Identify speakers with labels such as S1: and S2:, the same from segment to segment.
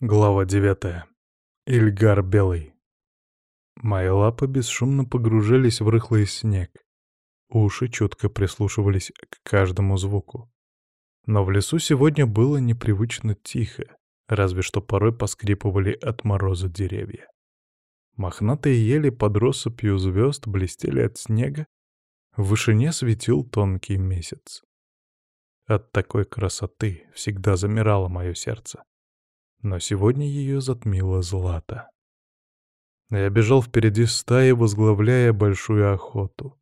S1: Глава девятая. Ильгар Белый. Мои лапы бесшумно погружались в рыхлый снег. Уши чутко прислушивались к каждому звуку. Но в лесу сегодня было непривычно тихо, разве что порой поскрипывали от мороза деревья. Мохнатые ели под россыпью звезд блестели от снега, в вышине светил тонкий месяц. От такой красоты всегда замирало мое сердце но сегодня ее затмило злато. Я бежал впереди стаи, возглавляя большую охоту.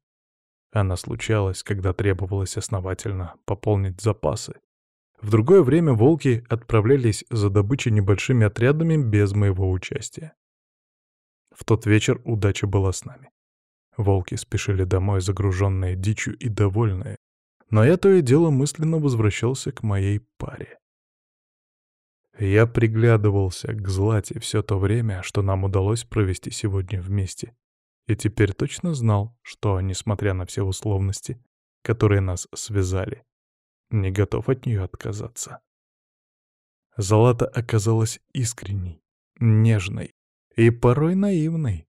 S1: Она случалась, когда требовалось основательно пополнить запасы. В другое время волки отправлялись за добычей небольшими отрядами без моего участия. В тот вечер удача была с нами. Волки спешили домой, загруженные дичью и довольные, но я то и дело мысленно возвращался к моей паре. Я приглядывался к Злате все то время, что нам удалось провести сегодня вместе, и теперь точно знал, что, несмотря на все условности, которые нас связали, не готов от нее отказаться. Злата оказалась искренней, нежной и порой наивной.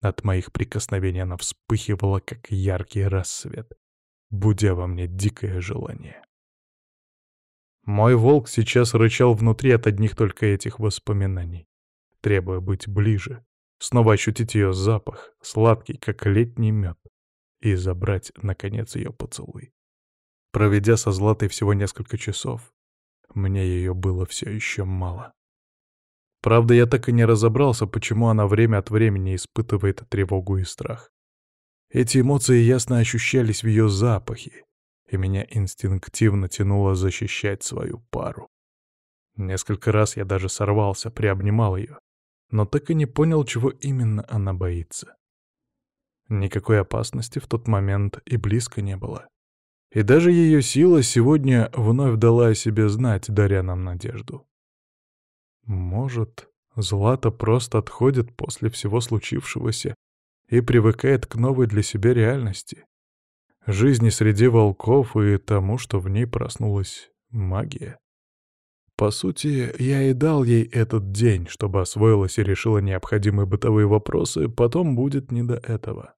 S1: От моих прикосновений она вспыхивала, как яркий рассвет, будя во мне дикое желание. Мой волк сейчас рычал внутри от одних только этих воспоминаний, требуя быть ближе, снова ощутить ее запах, сладкий, как летний мед, и забрать, наконец, ее поцелуй. Проведя со Златой всего несколько часов, мне ее было все еще мало. Правда, я так и не разобрался, почему она время от времени испытывает тревогу и страх. Эти эмоции ясно ощущались в ее запахе, и меня инстинктивно тянуло защищать свою пару. Несколько раз я даже сорвался, приобнимал ее, но так и не понял, чего именно она боится. Никакой опасности в тот момент и близко не было. И даже ее сила сегодня вновь дала о себе знать, даря нам надежду. Может, Злата просто отходит после всего случившегося и привыкает к новой для себя реальности жизни среди волков и тому, что в ней проснулась магия. По сути, я и дал ей этот день, чтобы освоилась и решила необходимые бытовые вопросы, потом будет не до этого.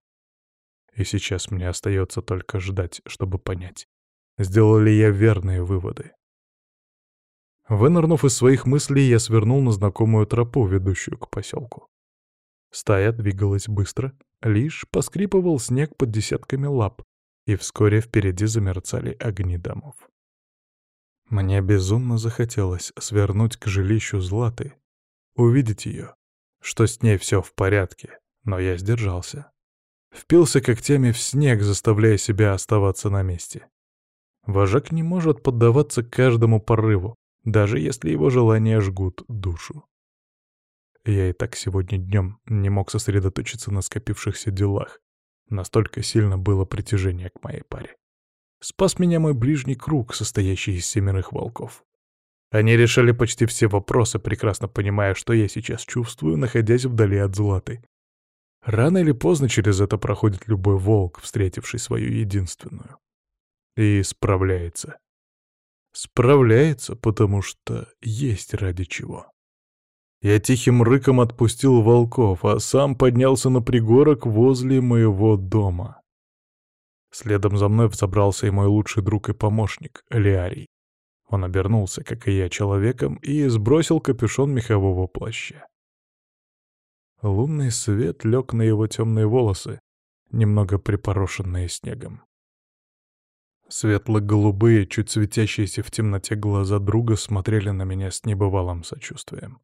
S1: И сейчас мне остается только ждать, чтобы понять, сделал ли я верные выводы. Вынырнув из своих мыслей, я свернул на знакомую тропу, ведущую к поселку. Стая двигалась быстро, лишь поскрипывал снег под десятками лап, и вскоре впереди замерцали огни домов. Мне безумно захотелось свернуть к жилищу Златы, увидеть ее, что с ней все в порядке, но я сдержался. Впился когтями в снег, заставляя себя оставаться на месте. Вожак не может поддаваться каждому порыву, даже если его желания жгут душу. Я и так сегодня днем не мог сосредоточиться на скопившихся делах, Настолько сильно было притяжение к моей паре. Спас меня мой ближний круг, состоящий из семерых волков. Они решали почти все вопросы, прекрасно понимая, что я сейчас чувствую, находясь вдали от Златы. Рано или поздно через это проходит любой волк, встретивший свою единственную. И справляется. Справляется, потому что есть ради чего. Я тихим рыком отпустил волков, а сам поднялся на пригорок возле моего дома. Следом за мной взобрался и мой лучший друг и помощник, Лиарий. Он обернулся, как и я, человеком и сбросил капюшон мехового плаща. Лунный свет лег на его темные волосы, немного припорошенные снегом. Светло-голубые, чуть светящиеся в темноте глаза друга смотрели на меня с небывалым сочувствием.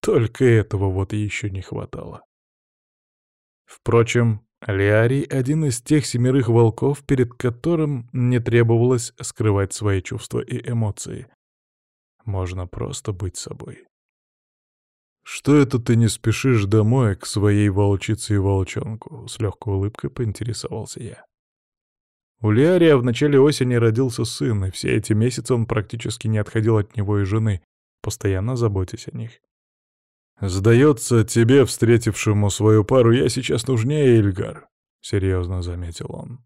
S1: Только этого вот еще не хватало. Впрочем, Лиарий — один из тех семерых волков, перед которым не требовалось скрывать свои чувства и эмоции. Можно просто быть собой. «Что это ты не спешишь домой к своей волчице и волчонку?» — с легкой улыбкой поинтересовался я. У Лиария в начале осени родился сын, и все эти месяцы он практически не отходил от него и жены, постоянно заботясь о них. «Сдается тебе, встретившему свою пару, я сейчас нужнее, Эльгар», — серьезно заметил он.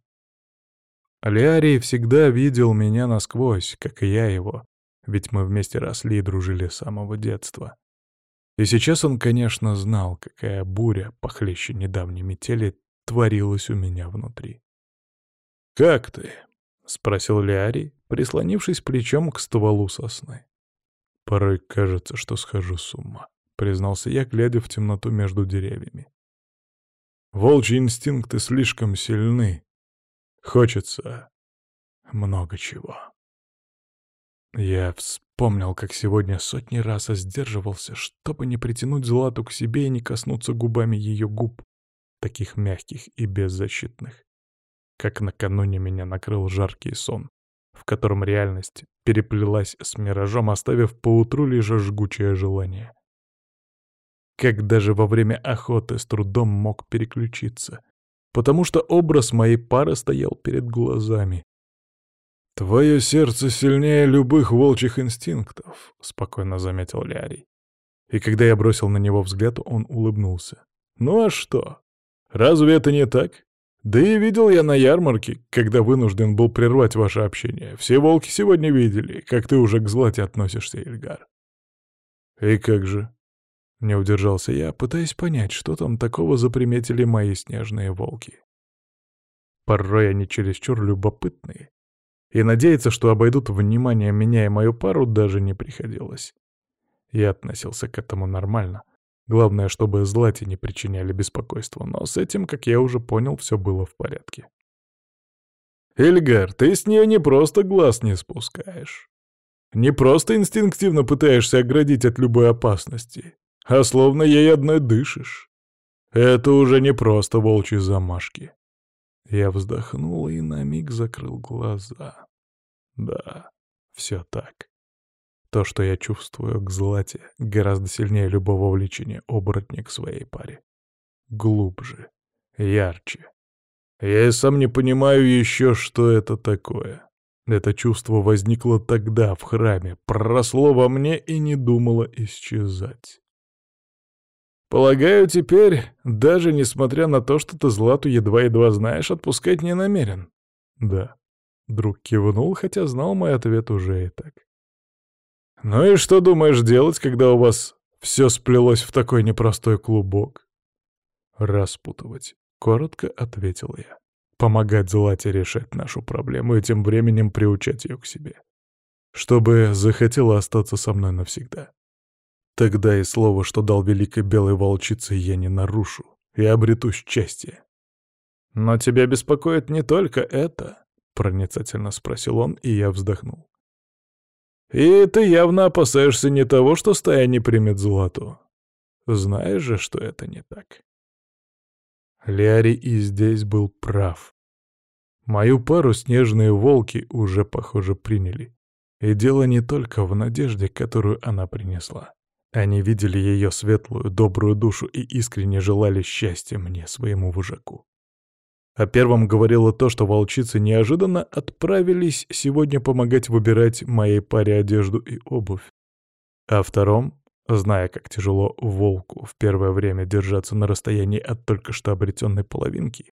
S1: Лиарий всегда видел меня насквозь, как и я его, Ведь мы вместе росли и дружили с самого детства. И сейчас он, конечно, знал, какая буря, похлеще недавней метели, творилась у меня внутри. «Как ты?» — спросил Леарий, прислонившись плечом к стволу сосны. «Порой кажется, что схожу с ума», — признался я, глядя в темноту между деревьями. «Волчьи инстинкты слишком сильны. Хочется много чего». Я вспомнил, как сегодня сотни раз сдерживался, чтобы не притянуть Злату к себе и не коснуться губами ее губ, таких мягких и беззащитных. Как накануне меня накрыл жаркий сон, в котором реальность переплелась с миражом, оставив поутру лишь жгучее желание. Как даже во время охоты с трудом мог переключиться, потому что образ моей пары стоял перед глазами, «Твое сердце сильнее любых волчьих инстинктов», — спокойно заметил Лярий. И когда я бросил на него взгляд, он улыбнулся. «Ну а что? Разве это не так? Да и видел я на ярмарке, когда вынужден был прервать ваше общение. Все волки сегодня видели, как ты уже к злате относишься, Ильгар». «И как же?» — не удержался я, пытаясь понять, что там такого заприметили мои снежные волки. Порой они чересчур любопытные и надеяться, что обойдут внимание меня и мою пару, даже не приходилось. Я относился к этому нормально. Главное, чтобы злате не причиняли беспокойства, но с этим, как я уже понял, все было в порядке. «Эльгар, ты с нее не просто глаз не спускаешь. Не просто инстинктивно пытаешься оградить от любой опасности, а словно ей одной дышишь. Это уже не просто волчьи замашки. Я вздохнул и на миг закрыл глаза. Да, все так. То, что я чувствую к Злате, гораздо сильнее любого влечения оборотня к своей паре. Глубже, ярче. Я и сам не понимаю еще, что это такое. Это чувство возникло тогда, в храме, проросло во мне и не думало исчезать. Полагаю, теперь, даже несмотря на то, что ты Злату едва-едва знаешь, отпускать не намерен. Да. Друг кивнул, хотя знал мой ответ уже и так. Ну и что думаешь делать, когда у вас все сплелось в такой непростой клубок? Распутывать. Коротко ответил я. Помогать Злате решать нашу проблему и тем временем приучать ее к себе. Чтобы захотела остаться со мной навсегда. Тогда и слово, что дал великой белой волчице, я не нарушу и обрету счастье. «Но тебя беспокоит не только это?» — проницательно спросил он, и я вздохнул. «И ты явно опасаешься не того, что стая не примет злату. Знаешь же, что это не так». Ляри и здесь был прав. Мою пару снежные волки уже, похоже, приняли. И дело не только в надежде, которую она принесла. Они видели ее светлую, добрую душу и искренне желали счастья мне, своему вожаку. О первом говорило то, что волчицы неожиданно отправились сегодня помогать выбирать моей паре одежду и обувь. О втором, зная, как тяжело волку в первое время держаться на расстоянии от только что обретенной половинки,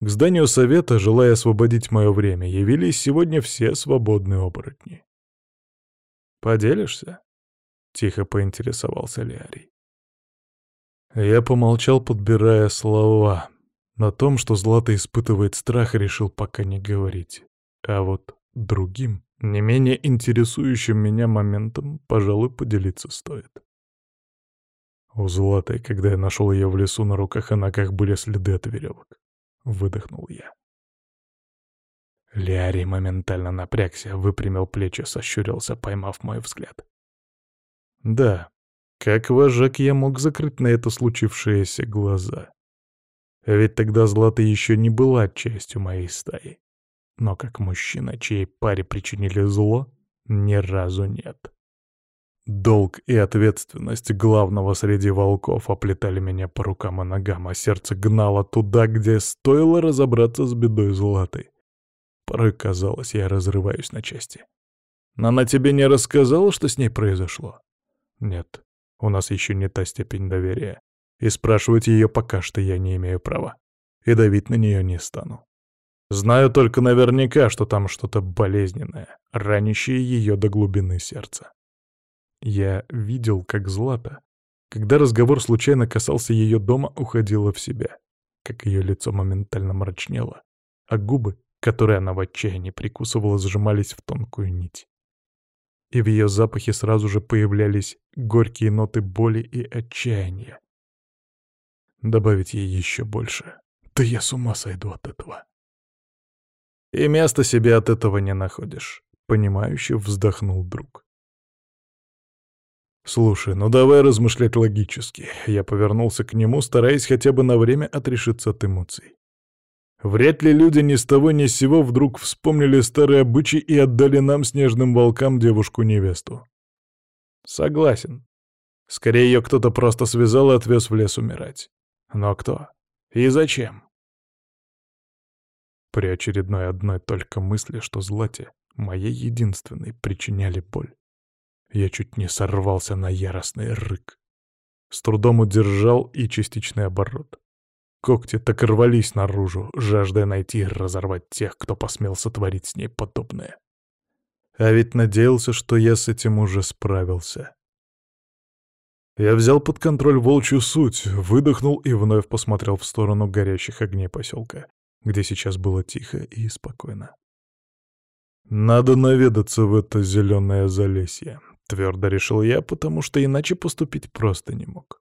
S1: к зданию совета, желая освободить мое время, явились сегодня все свободные оборотни. «Поделишься?» — тихо поинтересовался Лиарий. Я помолчал, подбирая слова. На том, что Злата испытывает страх, решил пока не говорить. А вот другим, не менее интересующим меня моментом, пожалуй, поделиться стоит. У Златой, когда я нашел ее в лесу, на руках и ногах были следы от веревок. Выдохнул я. Лиарий моментально напрягся, выпрямил плечи, сощурился, поймав мой взгляд. Да, как вожак я мог закрыть на это случившееся глаза. Ведь тогда Злата еще не была частью моей стаи. Но как мужчина, чьей паре причинили зло, ни разу нет. Долг и ответственность главного среди волков оплетали меня по рукам и ногам, а сердце гнало туда, где стоило разобраться с бедой Златы. Порой казалось, я разрываюсь на части. Она тебе не рассказала, что с ней произошло? Нет, у нас еще не та степень доверия. И спрашивать ее пока что я не имею права. И давить на нее не стану. Знаю только наверняка, что там что-то болезненное, ранящее ее до глубины сердца. Я видел, как Злата, когда разговор случайно касался ее дома, уходила в себя, как ее лицо моментально мрачнело, а губы, которые она в отчаянии прикусывала, сжимались в тонкую нить. И в ее запахе сразу же появлялись горькие ноты боли и отчаяния. Добавить ей еще больше. Да я с ума сойду от этого. И места себе от этого не находишь. Понимающе вздохнул друг. «Слушай, ну давай размышлять логически». Я повернулся к нему, стараясь хотя бы на время отрешиться от эмоций. Вряд ли люди ни с того ни с сего вдруг вспомнили старые обычаи и отдали нам, снежным волкам, девушку-невесту. Согласен. Скорее, ее кто-то просто связал и отвез в лес умирать. Но кто? И зачем? При очередной одной только мысли, что Злате, моей единственной, причиняли боль, я чуть не сорвался на яростный рык. С трудом удержал и частичный оборот. Когти так рвались наружу, жаждая найти и разорвать тех, кто посмел сотворить с ней подобное. А ведь надеялся, что я с этим уже справился. Я взял под контроль волчью суть, выдохнул и вновь посмотрел в сторону горящих огней поселка, где сейчас было тихо и спокойно. Надо наведаться в это зеленое залесье, твердо решил я, потому что иначе поступить просто не мог.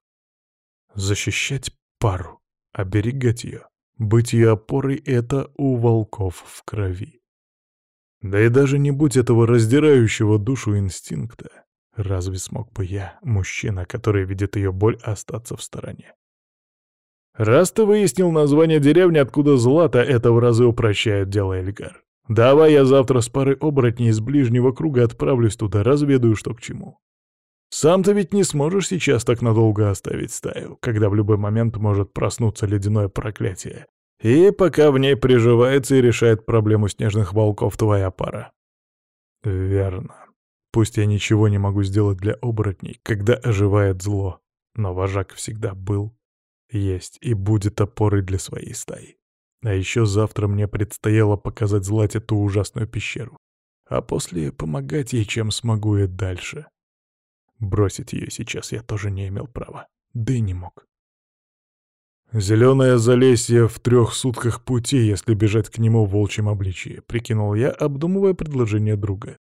S1: Защищать пару, оберегать ее, быть ее опорой — это у волков в крови. Да и даже не будь этого раздирающего душу инстинкта, разве смог бы я, мужчина, который видит ее боль, остаться в стороне? Раз ты выяснил название деревни, откуда Злата, это в разы упрощает дело, Эльгар. Давай я завтра с парой оборотней из ближнего круга отправлюсь туда, разведаю, что к чему. Сам ты ведь не сможешь сейчас так надолго оставить стаю, когда в любой момент может проснуться ледяное проклятие. И пока в ней приживается и решает проблему снежных волков твоя пара. Верно. Пусть я ничего не могу сделать для оборотней, когда оживает зло, но вожак всегда был есть и будет опорой для своей стаи. А еще завтра мне предстояло показать Злате ту ужасную пещеру, а после помогать ей, чем смогу и дальше. Бросить ее сейчас я тоже не имел права, да и не мог. «Зеленое залесье в трех сутках пути, если бежать к нему в волчьем обличье», — прикинул я, обдумывая предложение друга.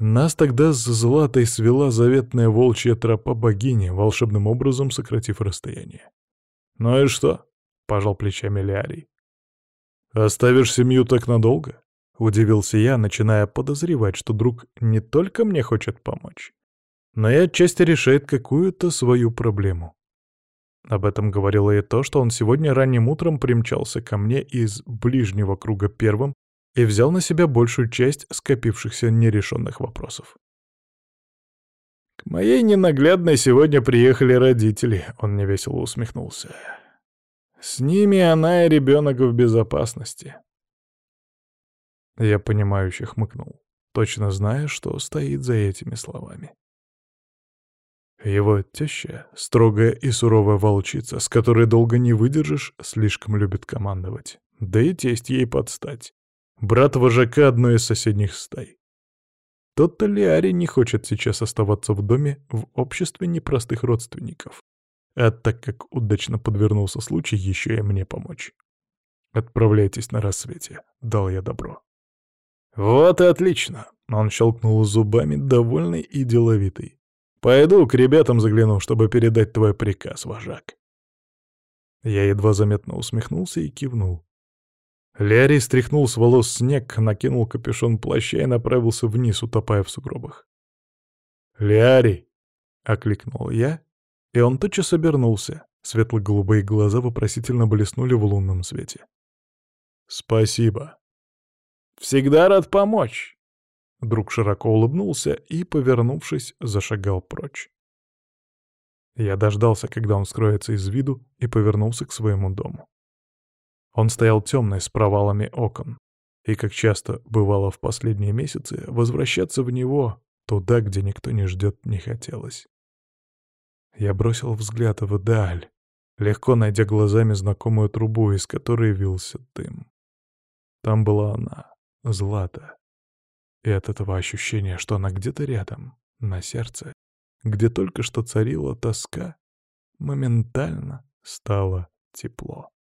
S1: Нас тогда с Златой свела заветная волчья тропа богини, волшебным образом сократив расстояние. «Ну и что?» — пожал плечами Лиарий. «Оставишь семью так надолго?» — удивился я, начиная подозревать, что друг не только мне хочет помочь, но и отчасти решает какую-то свою проблему. Об этом говорило и то, что он сегодня ранним утром примчался ко мне из ближнего круга первым и взял на себя большую часть скопившихся нерешенных вопросов. «К моей ненаглядной сегодня приехали родители», — он невесело усмехнулся. «С ними она и ребенок в безопасности». Я понимающе хмыкнул, точно зная, что стоит за этими словами. Его теща, строгая и суровая волчица, с которой долго не выдержишь, слишком любит командовать. Да и тесть ей подстать брат вожака одной из соседних стай. Тот-то Лиари не хочет сейчас оставаться в доме в обществе непростых родственников. А так как удачно подвернулся случай, еще и мне помочь. «Отправляйтесь на рассвете», — дал я добро. «Вот и отлично!» — он щелкнул зубами, довольный и деловитый. «Пойду к ребятам загляну, чтобы передать твой приказ, вожак». Я едва заметно усмехнулся и кивнул. Лярий стряхнул с волос снег, накинул капюшон плаща и направился вниз, утопая в сугробах. «Лярий!» — окликнул я, и он тотчас обернулся. Светло-голубые глаза вопросительно блеснули в лунном свете. «Спасибо!» «Всегда рад помочь!» Друг широко улыбнулся и, повернувшись, зашагал прочь. Я дождался, когда он скроется из виду, и повернулся к своему дому. Он стоял темный, с провалами окон. И, как часто бывало в последние месяцы, возвращаться в него, туда, где никто не ждет, не хотелось. Я бросил взгляд вдаль, легко найдя глазами знакомую трубу, из которой вился дым. Там была она, Злата. И от этого ощущения, что она где-то рядом, на сердце, где только что царила тоска, моментально стало тепло.